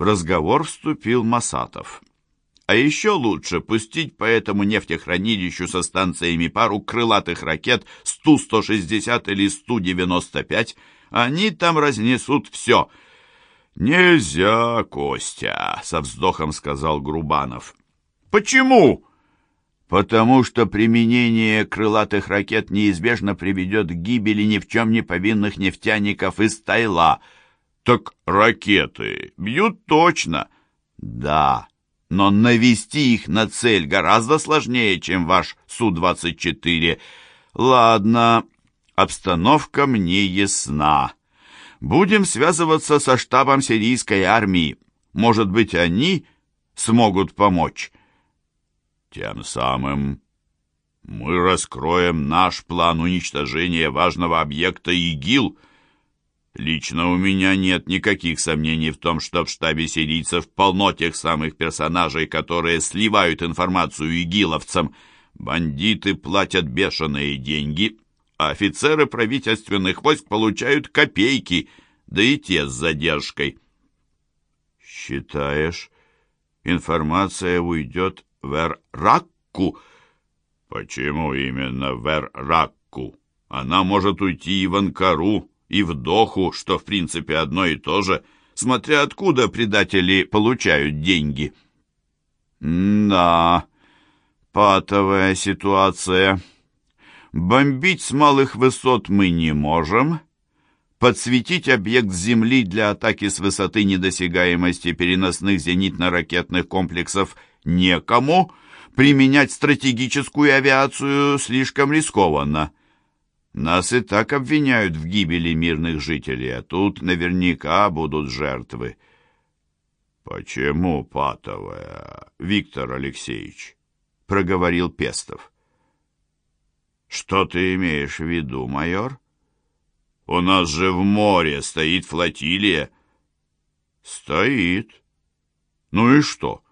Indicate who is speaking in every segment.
Speaker 1: В разговор вступил Масатов. А еще лучше пустить по этому нефтехранилищу со станциями пару крылатых ракет Сту-160 или Сту-95. Они там разнесут все. «Нельзя, Костя», — со вздохом сказал Грубанов. «Почему?» «Потому что применение крылатых ракет неизбежно приведет к гибели ни в чем не повинных нефтяников из Тайла». «Так ракеты бьют точно». «Да, но навести их на цель гораздо сложнее, чем ваш Су-24. Ладно, обстановка мне ясна. Будем связываться со штабом сирийской армии. Может быть, они смогут помочь». Тем самым мы раскроем наш план уничтожения важного объекта ИГИЛ. Лично у меня нет никаких сомнений в том, что в штабе сирийцев полно тех самых персонажей, которые сливают информацию игиловцам. Бандиты платят бешеные деньги, а офицеры правительственных войск получают копейки, да и те с задержкой. Считаешь, информация уйдет в Эр-Ракку. Почему именно в Эр-Ракку? Она может уйти и в Анкару, и в Доху, что в принципе одно и то же, смотря откуда предатели получают деньги. Да, патовая ситуация. Бомбить с малых высот мы не можем. Подсветить объект Земли для атаки с высоты недосягаемости переносных зенитно-ракетных комплексов – некому, применять стратегическую авиацию слишком рискованно. Нас и так обвиняют в гибели мирных жителей, а тут наверняка будут жертвы. «Почему патовая, Виктор Алексеевич?» — проговорил Пестов. «Что ты имеешь в виду, майор?» «У нас же в море стоит флотилия». «Стоит. Ну и что?»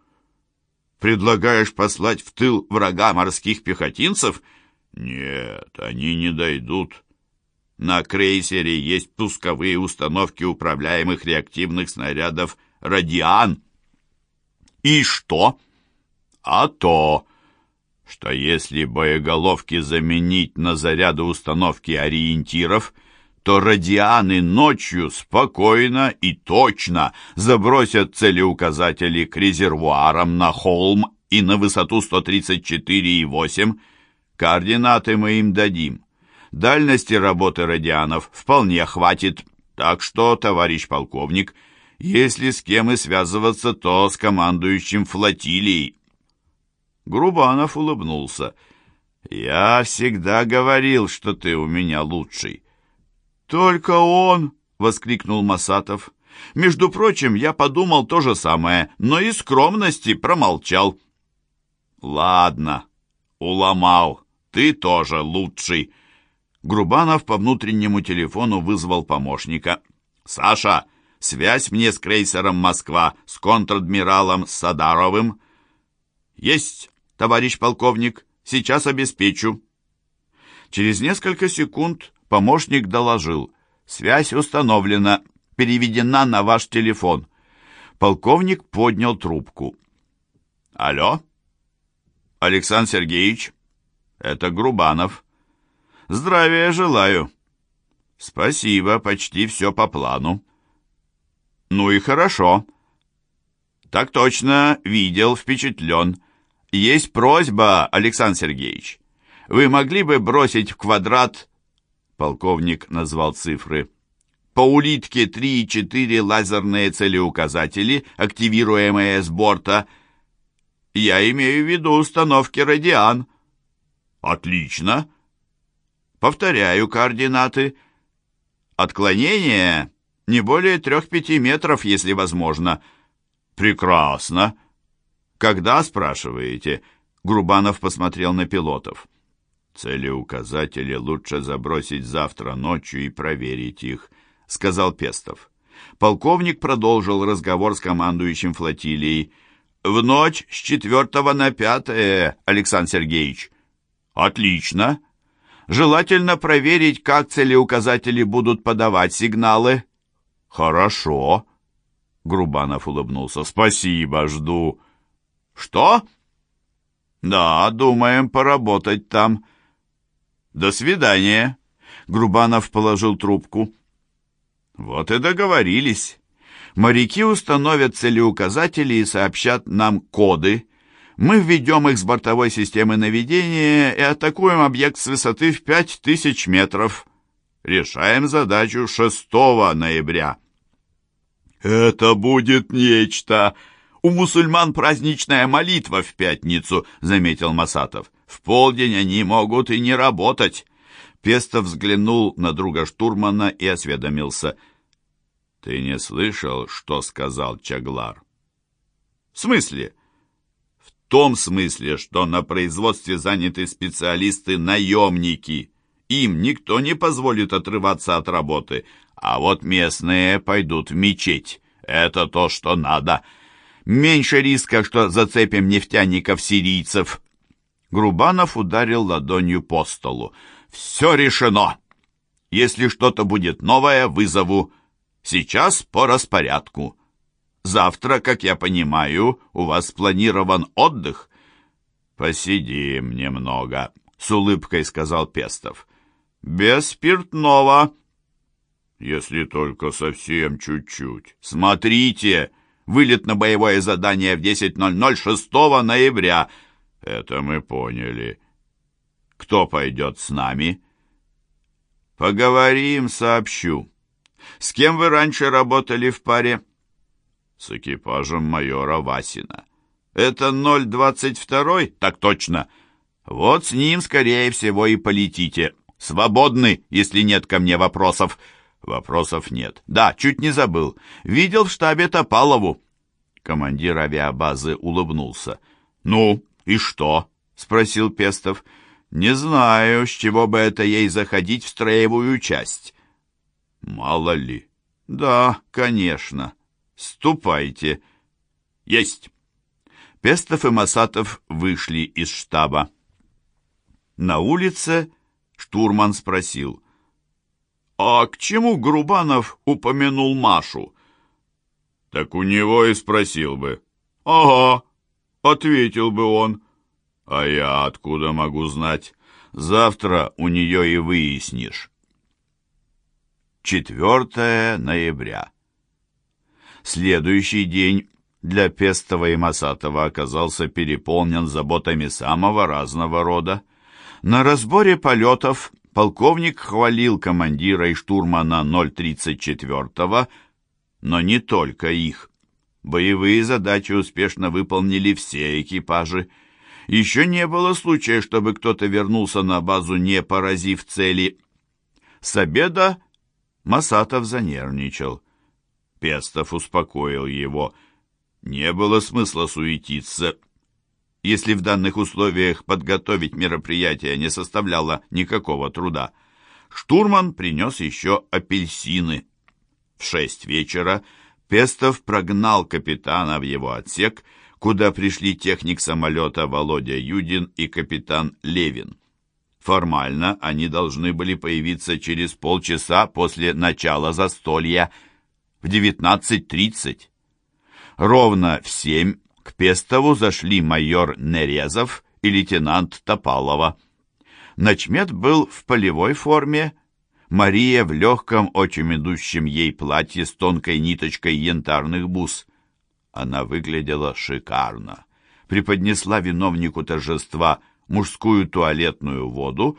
Speaker 1: Предлагаешь послать в тыл врага морских пехотинцев? Нет, они не дойдут. На крейсере есть пусковые установки управляемых реактивных снарядов «Радиан». И что? А то, что если боеголовки заменить на заряды установки ориентиров – то радианы ночью спокойно и точно забросят целеуказатели к резервуарам на холм и на высоту 134,8. Координаты мы им дадим. Дальности работы радианов вполне хватит. Так что, товарищ полковник, если с кем и связываться, то с командующим флотилией. Грубанов улыбнулся. «Я всегда говорил, что ты у меня лучший. «Только он!» — воскликнул Масатов. «Между прочим, я подумал то же самое, но из скромности промолчал». «Ладно, уломал. Ты тоже лучший». Грубанов по внутреннему телефону вызвал помощника. «Саша, связь мне с крейсером «Москва», с контр-адмиралом Садаровым». «Есть, товарищ полковник, сейчас обеспечу». Через несколько секунд Помощник доложил. «Связь установлена, переведена на ваш телефон». Полковник поднял трубку. «Алло?» «Александр Сергеевич?» «Это Грубанов». «Здравия желаю». «Спасибо, почти все по плану». «Ну и хорошо». «Так точно, видел, впечатлен. Есть просьба, Александр Сергеевич. Вы могли бы бросить в квадрат Полковник назвал цифры. По улитке 3 и 4 лазерные целеуказатели, активируемые с борта. Я имею в виду установки «Радиан». Отлично. Повторяю координаты. Отклонение не более трех-пяти метров, если возможно. Прекрасно. Когда, спрашиваете? Грубанов посмотрел на пилотов. «Целеуказатели лучше забросить завтра ночью и проверить их», — сказал Пестов. Полковник продолжил разговор с командующим флотилией. «В ночь с четвертого на пятое, Александр Сергеевич». «Отлично. Желательно проверить, как целеуказатели будут подавать сигналы». «Хорошо». Грубанов улыбнулся. «Спасибо, жду». «Что?» «Да, думаем поработать там». «До свидания». Грубанов положил трубку. «Вот и договорились. Моряки установят целеуказатели и сообщат нам коды. Мы введем их с бортовой системы наведения и атакуем объект с высоты в пять тысяч метров. Решаем задачу 6 ноября». «Это будет нечто!» «У мусульман праздничная молитва в пятницу», — заметил Масатов. «В полдень они могут и не работать». Пестов взглянул на друга штурмана и осведомился. «Ты не слышал, что сказал Чаглар?» «В смысле?» «В том смысле, что на производстве заняты специалисты-наемники. Им никто не позволит отрываться от работы, а вот местные пойдут в мечеть. Это то, что надо. Меньше риска, что зацепим нефтяников-сирийцев». Грубанов ударил ладонью по столу. «Все решено. Если что-то будет новое, вызову. Сейчас по распорядку. Завтра, как я понимаю, у вас спланирован отдых?» «Посидим немного», — с улыбкой сказал Пестов. «Без спиртного», если только совсем чуть-чуть. Смотрите, вылет на боевое задание в 10.00 6 ноября. Это мы поняли. Кто пойдет с нами? Поговорим, сообщу. С кем вы раньше работали в паре? С экипажем майора Васина. Это 022? Так точно. Вот с ним, скорее всего, и полетите. Свободны, если нет ко мне вопросов. Вопросов нет. Да, чуть не забыл. Видел в штабе Топалову. Командир авиабазы улыбнулся. Ну, и что? Спросил Пестов. Не знаю, с чего бы это ей заходить в строевую часть. Мало ли. Да, конечно. Ступайте. Есть. Пестов и Масатов вышли из штаба. На улице штурман спросил — «А к чему Грубанов упомянул Машу?» «Так у него и спросил бы». «Ага», — ответил бы он. «А я откуда могу знать? Завтра у нее и выяснишь». 4 ноября. Следующий день для Пестова и Масатова оказался переполнен заботами самого разного рода. На разборе полетов Полковник хвалил командира и штурмана 034-го, но не только их. Боевые задачи успешно выполнили все экипажи. Еще не было случая, чтобы кто-то вернулся на базу, не поразив цели. С обеда Масатов занервничал. Пестов успокоил его. Не было смысла суетиться если в данных условиях подготовить мероприятие не составляло никакого труда. Штурман принес еще апельсины. В шесть вечера Пестов прогнал капитана в его отсек, куда пришли техник самолета Володя Юдин и капитан Левин. Формально они должны были появиться через полчаса после начала застолья в 19.30. Ровно в семь к Пестову зашли майор Нерезов и лейтенант Топалова. Начмет был в полевой форме, Мария в легком, очень идущем ей платье с тонкой ниточкой янтарных бус. Она выглядела шикарно. Преподнесла виновнику торжества мужскую туалетную воду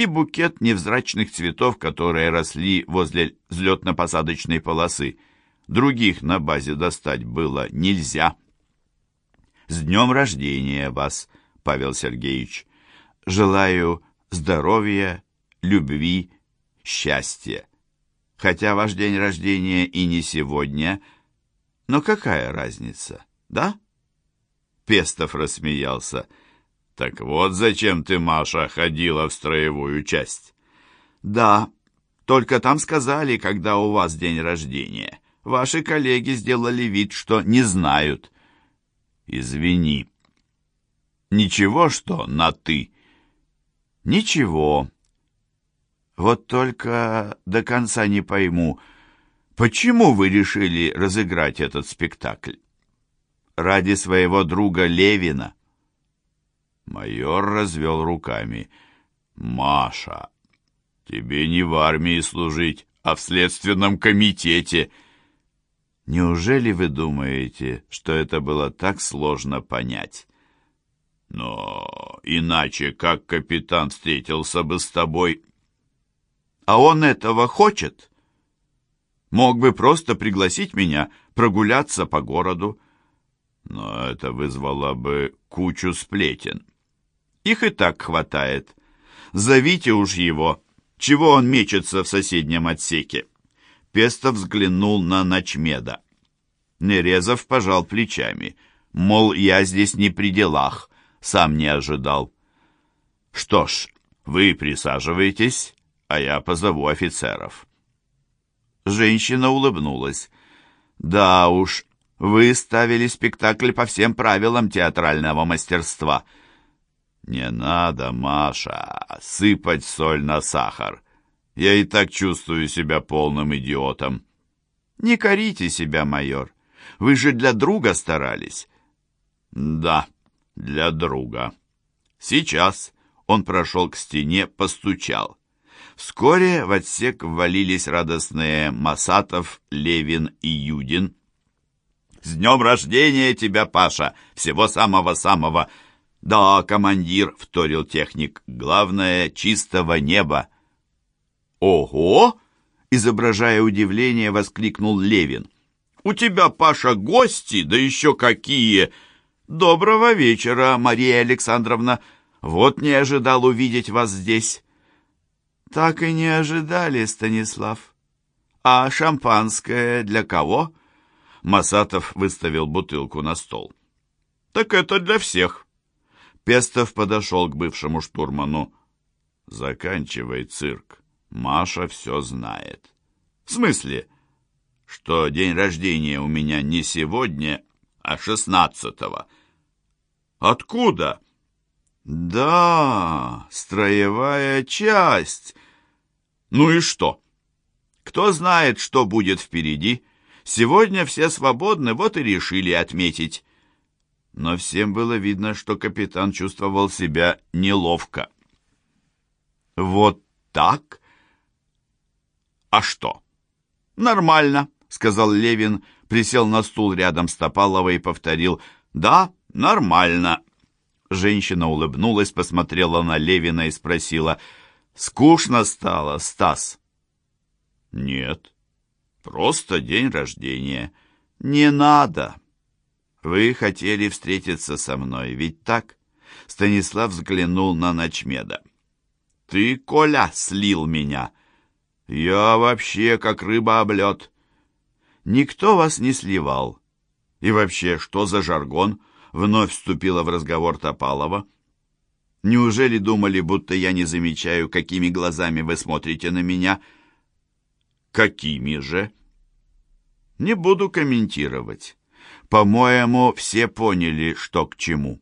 Speaker 1: и букет невзрачных цветов, которые росли возле взлетно-посадочной полосы. Других на базе достать было нельзя. С днем рождения вас, Павел Сергеевич! Желаю здоровья, любви, счастья. Хотя ваш день рождения и не сегодня, но какая разница, да? Пестов рассмеялся. Так вот зачем ты, Маша, ходила в строевую часть? Да, только там сказали, когда у вас день рождения. Ваши коллеги сделали вид, что не знают. Извини. Ничего, что на «ты»? Ничего. Вот только до конца не пойму, Почему вы решили разыграть этот спектакль? Ради своего друга Левина. Майор развел руками. Маша, тебе не в армии служить, а в следственном комитете. Неужели вы думаете, что это было так сложно понять? Но иначе как капитан встретился бы с тобой? А он этого хочет? Мог бы просто пригласить меня прогуляться по городу. Но это вызвало бы кучу сплетен. Их и так хватает. Зовите уж его. Чего он мечется в соседнем отсеке? Пестов взглянул на Ночмеда. Нерезов пожал плечами. Мол, я здесь не при делах, сам не ожидал. Что ж, вы присаживайтесь, а я позову офицеров. Женщина улыбнулась. Да уж, вы ставили спектакль по всем правилам театрального мастерства. Не надо, Маша, сыпать соль на сахар. Я и так чувствую себя полным идиотом. Не корите себя, майор. Вы же для друга старались. Да, для друга. Сейчас он прошел к стене, постучал. Вскоре в отсек ввалились радостные Масатов, Левин и Юдин. «С днем рождения тебя, Паша! Всего самого-самого!» «Да, командир», — вторил техник, — «главное, чистого неба». «Ого!» — изображая удивление, воскликнул Левин. «У тебя, Паша, гости, да еще какие!» «Доброго вечера, Мария Александровна! Вот не ожидал увидеть вас здесь». «Так и не ожидали, Станислав. А шампанское для кого?» Масатов выставил бутылку на стол. «Так это для всех». Пестов подошел к бывшему штурману. «Заканчивай цирк. Маша все знает». «В смысле?» «Что день рождения у меня не сегодня, а шестнадцатого». «Откуда?» «Да, строевая часть. Ну и что? Кто знает, что будет впереди? Сегодня все свободны, вот и решили отметить». Но всем было видно, что капитан чувствовал себя неловко. «Вот так? А что?» «Нормально», — сказал Левин, присел на стул рядом с Топаловой и повторил «Да, нормально». Женщина улыбнулась, посмотрела на Левина и спросила, «Скучно стало, Стас?» «Нет, просто день рождения». «Не надо. Вы хотели встретиться со мной, ведь так?» Станислав взглянул на Ночмеда. «Ты, Коля, слил меня. Я вообще как рыба об лед. Никто вас не сливал. И вообще, что за жаргон?» Вновь вступила в разговор Топалова. «Неужели думали, будто я не замечаю, какими глазами вы смотрите на меня?» «Какими же?» «Не буду комментировать. По-моему, все поняли, что к чему».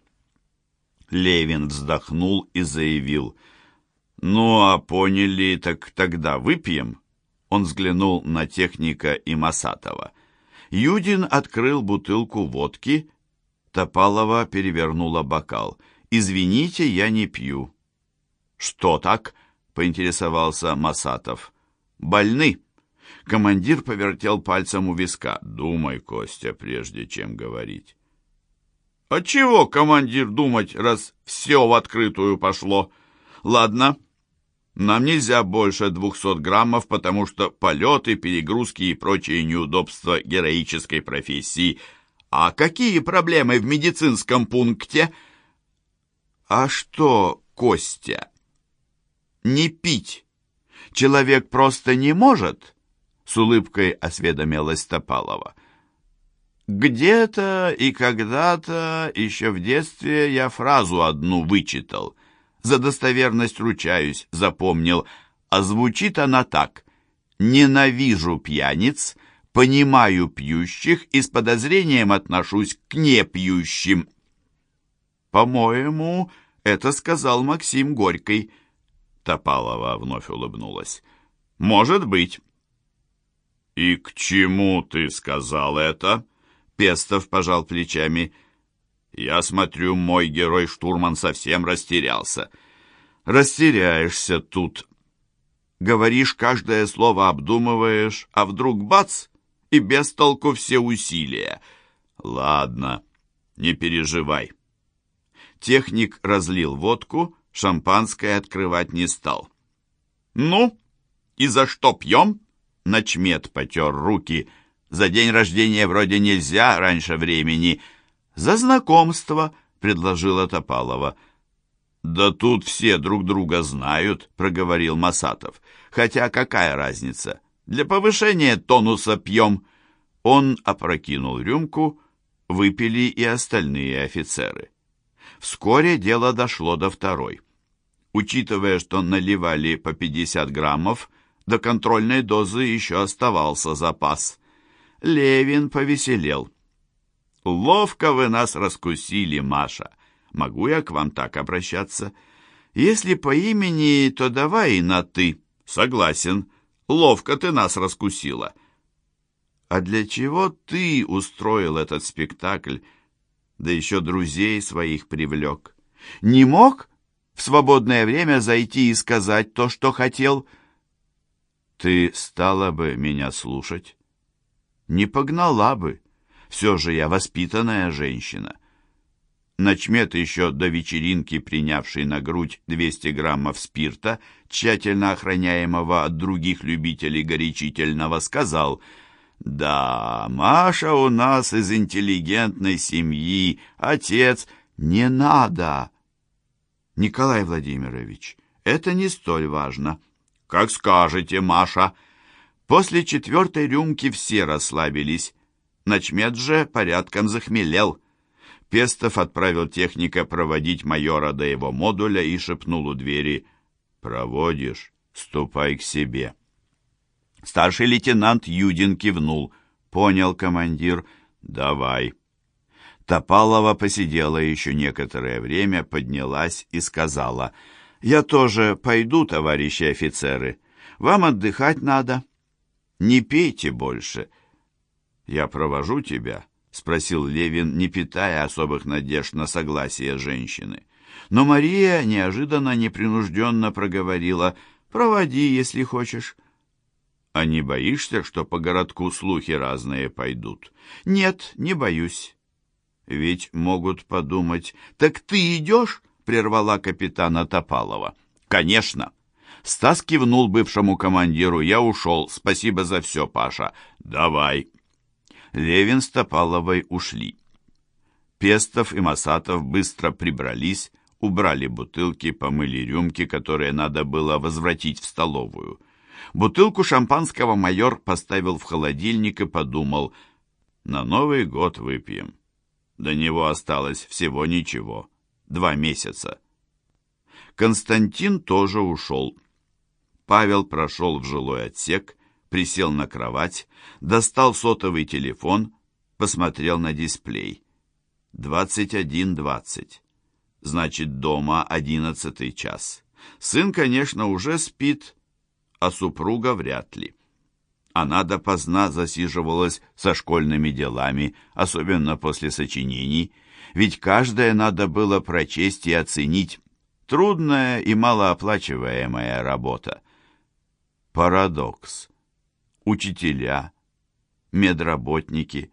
Speaker 1: Левин вздохнул и заявил. «Ну, а поняли, так тогда выпьем?» Он взглянул на техника и Масатова. Юдин открыл бутылку водки Топалова перевернула бокал. «Извините, я не пью». «Что так?» — поинтересовался Масатов. «Больны». Командир повертел пальцем у виска. «Думай, Костя, прежде чем говорить». «А чего, командир, думать, раз все в открытую пошло? Ладно, нам нельзя больше двухсот граммов, потому что полеты, перегрузки и прочие неудобства героической профессии – а какие проблемы в медицинском пункте? А что, Костя? Не пить. Человек просто не может? С улыбкой осведомилась Топалова. Где-то и когда-то, еще в детстве, я фразу одну вычитал. За достоверность ручаюсь, запомнил. А звучит она так. «Ненавижу пьяниц», понимаю пьющих и с подозрением отношусь к непьющим. По-моему, это сказал Максим Горький. Топалова вновь улыбнулась. Может быть. «И к чему ты сказал это?» Пестов пожал плечами. «Я смотрю, мой герой-штурман совсем растерялся». «Растеряешься тут». Говоришь, каждое слово обдумываешь, а вдруг бац, и без толку все усилия. Ладно, не переживай. Техник разлил водку, шампанское открывать не стал. «Ну, и за что пьем?» Начмет потер руки. За день рождения вроде нельзя раньше времени. За знакомство, предложила Топалова. Да тут все друг друга знают, проговорил Масатов. Хотя какая разница? Для повышения тонуса пьем. Он опрокинул рюмку, выпили и остальные офицеры. Вскоре дело дошло до второй. Учитывая, что наливали по 50 граммов, до контрольной дозы еще оставался запас. Левин повеселел. «Ловко вы нас раскусили, Маша. Могу я к вам так обращаться? Если по имени, то давай и на «ты». Согласен. Ловко ты нас раскусила». «А для чего ты устроил этот спектакль, да еще друзей своих привлек? Не мог в свободное время зайти и сказать то, что хотел?» Ты стала бы меня слушать? Не погнала бы. Все же я воспитанная женщина. Начмет еще до вечеринки, принявший на грудь 200 граммов спирта, тщательно охраняемого от других любителей горячительного, сказал «Да, Маша у нас из интеллигентной семьи, отец, не надо!» «Николай Владимирович, это не столь важно». «Как скажете, Маша». После четвертой рюмки все расслабились. Начмет же порядком захмелел. Пестов отправил техника проводить майора до его модуля и шепнул у двери «Проводишь? Ступай к себе». Старший лейтенант Юдин кивнул. «Понял, командир. Давай». Топалова посидела еще некоторое время, поднялась и сказала — «Я тоже пойду, товарищи офицеры. Вам отдыхать надо. Не пейте больше». «Я провожу тебя?» — спросил Левин, не питая особых надежд на согласие женщины. Но Мария неожиданно непринужденно проговорила «Проводи, если хочешь». «А не боишься, что по городку слухи разные пойдут?» «Нет, не боюсь». «Ведь могут подумать, так ты идешь?» Прервала капитана Топалова. «Конечно!» Стас кивнул бывшему командиру. «Я ушел. Спасибо за все, Паша. Давай!» Левин с Топаловой ушли. Пестов и Масатов быстро прибрались, убрали бутылки, помыли рюмки, которые надо было возвратить в столовую. Бутылку шампанского майор поставил в холодильник и подумал, «На Новый год выпьем». До него осталось всего ничего два месяца. Константин тоже ушел. Павел прошел в жилой отсек, присел на кровать, достал сотовый телефон, посмотрел на дисплей. 21.20. Значит, дома одиннадцатый час. Сын, конечно, уже спит, а супруга вряд ли. Она допоздна засиживалась со школьными делами, особенно после сочинений, ведь каждое надо было прочесть и оценить. Трудная и малооплачиваемая работа. Парадокс. Учителя, медработники,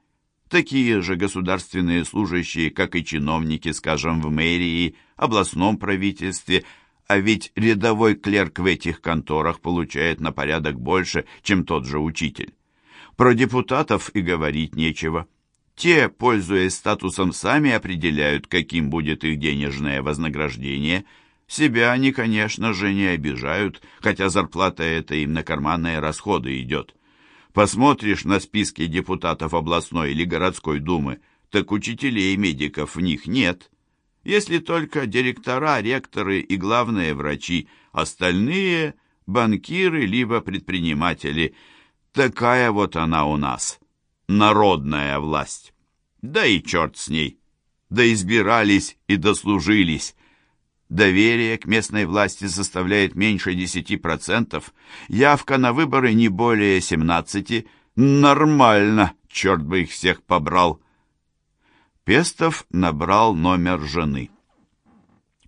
Speaker 1: такие же государственные служащие, как и чиновники, скажем, в мэрии, областном правительстве, а ведь рядовой клерк в этих конторах получает на порядок больше, чем тот же учитель. Про депутатов и говорить нечего. Те, пользуясь статусом, сами определяют, каким будет их денежное вознаграждение. Себя они, конечно же, не обижают, хотя зарплата эта им на карманные расходы идет. Посмотришь на списки депутатов областной или городской думы, так учителей и медиков в них нет. Если только директора, ректоры и главные врачи, остальные – банкиры либо предприниматели. Такая вот она у нас – народная власть. Да и черт с ней. Да избирались и дослужились. Доверие к местной власти составляет меньше 10%, явка на выборы не более 17%, Нормально, черт бы их всех побрал. Пестов набрал номер жены.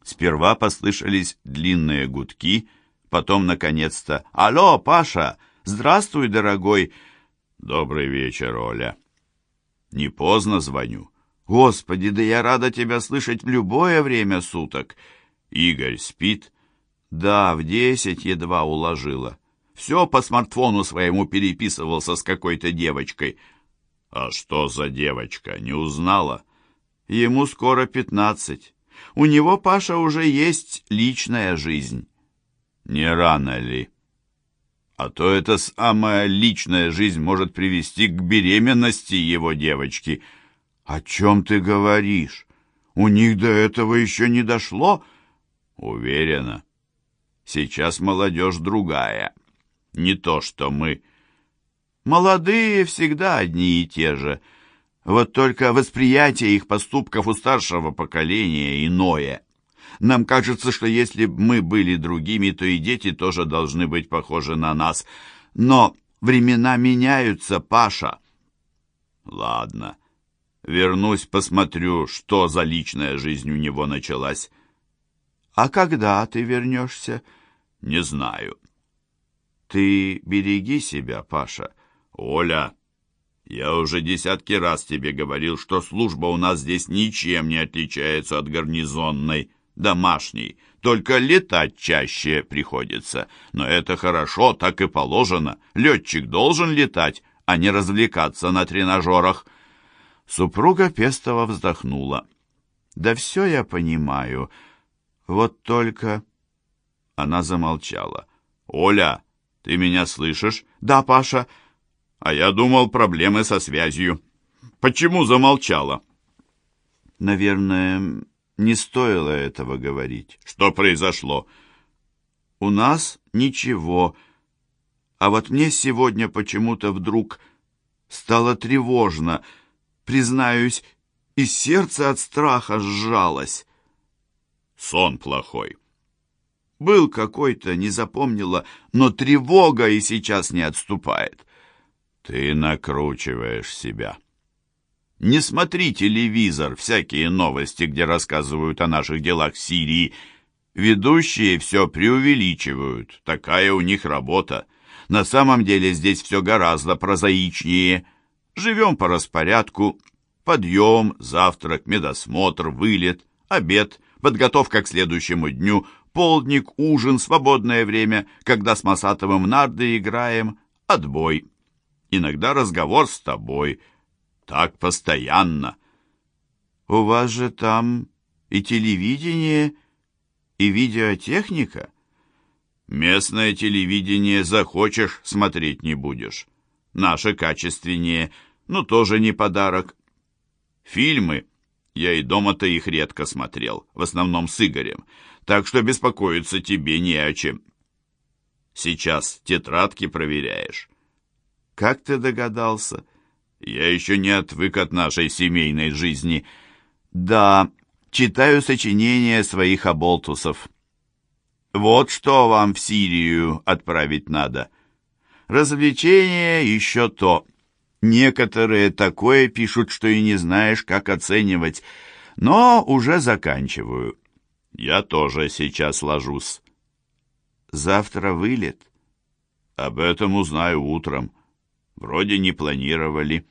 Speaker 1: Сперва послышались длинные гудки, потом, наконец-то, «Алло, Паша! Здравствуй, дорогой!» «Добрый вечер, Оля!» «Не поздно звоню?» «Господи, да я рада тебя слышать в любое время суток!» «Игорь спит?» «Да, в десять едва уложила. Все по смартфону своему переписывался с какой-то девочкой». «А что за девочка, не узнала?» «Ему скоро пятнадцать. У него, Паша, уже есть личная жизнь. Не рано ли? А то эта самая личная жизнь может привести к беременности его девочки. О чем ты говоришь? У них до этого еще не дошло? Уверена. Сейчас молодежь другая. Не то, что мы. Молодые всегда одни и те же — вот только восприятие их поступков у старшего поколения иное. Нам кажется, что если бы мы были другими, то и дети тоже должны быть похожи на нас. Но времена меняются, Паша. Ладно, вернусь, посмотрю, что за личная жизнь у него началась. А когда ты вернешься? Не знаю. Ты береги себя, Паша. Оля, я уже десятки раз тебе говорил, что служба у нас здесь ничем не отличается от гарнизонной, домашней. Только летать чаще приходится. Но это хорошо, так и положено. Летчик должен летать, а не развлекаться на тренажерах. Супруга Пестова вздохнула. «Да все я понимаю. Вот только...» Она замолчала. «Оля, ты меня слышишь?» «Да, Паша». А я думал, проблемы со связью. Почему замолчала? Наверное, не стоило этого говорить. Что произошло? У нас ничего. А вот мне сегодня почему-то вдруг стало тревожно. Признаюсь, и сердце от страха сжалось. Сон плохой. Был какой-то, не запомнила, но тревога и сейчас не отступает. Ты накручиваешь себя. Не смотри телевизор, всякие новости, где рассказывают о наших делах в Сирии. Ведущие все преувеличивают. Такая у них работа. На самом деле здесь все гораздо прозаичнее. Живем по распорядку. Подъем, завтрак, медосмотр, вылет, обед, подготовка к следующему дню, полдник, ужин, свободное время, когда с Масатовым нарды играем, отбой иногда разговор с тобой. Так постоянно. У вас же там и телевидение, и видеотехника. Местное телевидение захочешь, смотреть не будешь. Наше качественнее, но тоже не подарок. Фильмы. Я и дома-то их редко смотрел, в основном с Игорем, так что беспокоиться тебе не о чем. Сейчас тетрадки проверяешь. Как ты догадался? Я еще не отвык от нашей семейной жизни. Да, читаю сочинения своих оболтусов. Вот что вам в Сирию отправить надо. Развлечение еще то. Некоторые такое пишут, что и не знаешь, как оценивать. Но уже заканчиваю. Я тоже сейчас ложусь. Завтра вылет. Об этом узнаю утром. Вроде не планировали.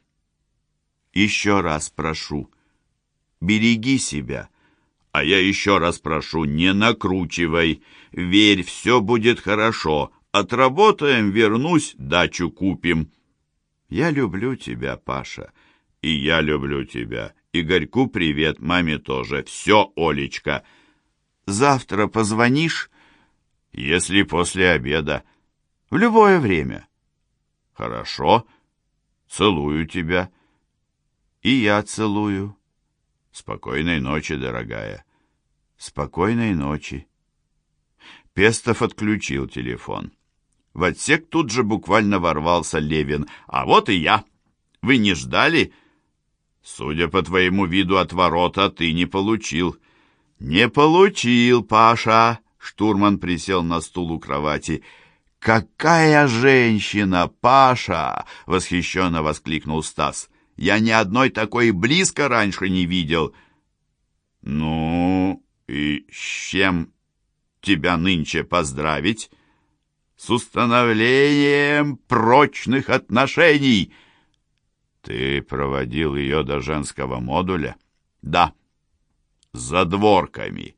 Speaker 1: Еще раз прошу, береги себя. А я еще раз прошу, не накручивай. Верь, все будет хорошо. Отработаем, вернусь, дачу купим. Я люблю тебя, Паша. И я люблю тебя. Игорьку привет, маме тоже. Все, Олечка. Завтра позвонишь? Если после обеда. В любое время. Хорошо. Целую тебя. И я целую. Спокойной ночи, дорогая. Спокойной ночи. Пестов отключил телефон. В отсек тут же буквально ворвался Левин. А вот и я. Вы не ждали? Судя по твоему виду от ворота, ты не получил. Не получил, Паша. Штурман присел на стул у кровати. «Какая женщина, Паша!» — восхищенно воскликнул Стас. «Я ни одной такой близко раньше не видел». «Ну, и с чем тебя нынче поздравить?» «С установлением прочных отношений!» «Ты проводил ее до женского модуля?» «Да». «За дворками».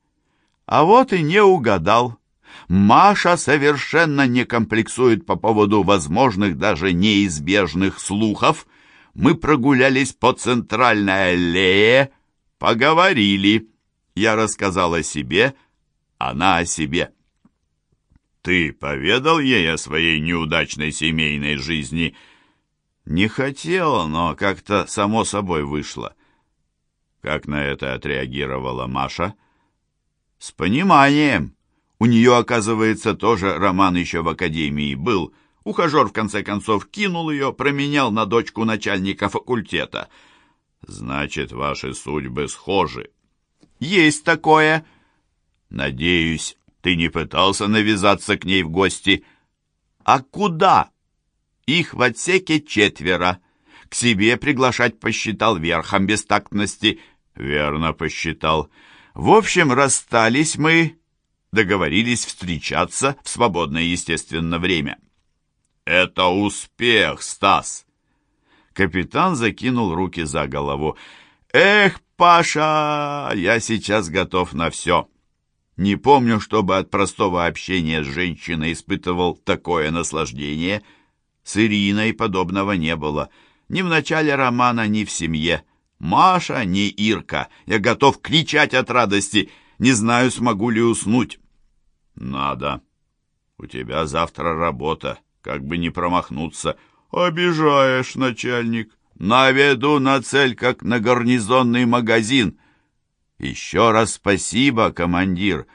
Speaker 1: «А вот и не угадал». Маша совершенно не комплексует по поводу возможных, даже неизбежных слухов. Мы прогулялись по центральной аллее, поговорили. Я рассказал о себе, она о себе. Ты поведал ей о своей неудачной семейной жизни? Не хотела, но как-то само собой вышло. Как на это отреагировала Маша? С пониманием. У нее, оказывается, тоже роман еще в академии был. Ухажер, в конце концов, кинул ее, променял на дочку начальника факультета. Значит, ваши судьбы схожи. Есть такое. Надеюсь, ты не пытался навязаться к ней в гости. А куда? Их в отсеке четверо. К себе приглашать посчитал верхом бестактности. Верно посчитал. В общем, расстались мы договорились встречаться в свободное, естественно, время. «Это успех, Стас!» Капитан закинул руки за голову. «Эх, Паша, я сейчас готов на все!» Не помню, чтобы от простого общения с женщиной испытывал такое наслаждение. С Ириной подобного не было. Ни в начале романа, ни в семье. Маша, ни Ирка. Я готов кричать от радости — не знаю, смогу ли уснуть. Надо. У тебя завтра работа. Как бы не промахнуться. Обижаешь, начальник. Наведу на цель, как на гарнизонный магазин. Еще раз спасибо, командир.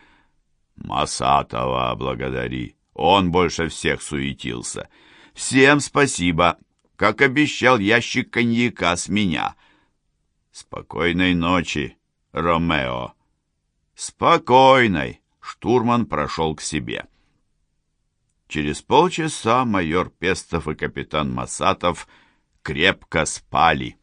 Speaker 1: Масатова благодари. Он больше всех суетился. Всем спасибо. Как обещал, ящик коньяка с меня. Спокойной ночи, Ромео. «Спокойной!» — штурман прошел к себе. Через полчаса майор Пестов и капитан Масатов крепко спали.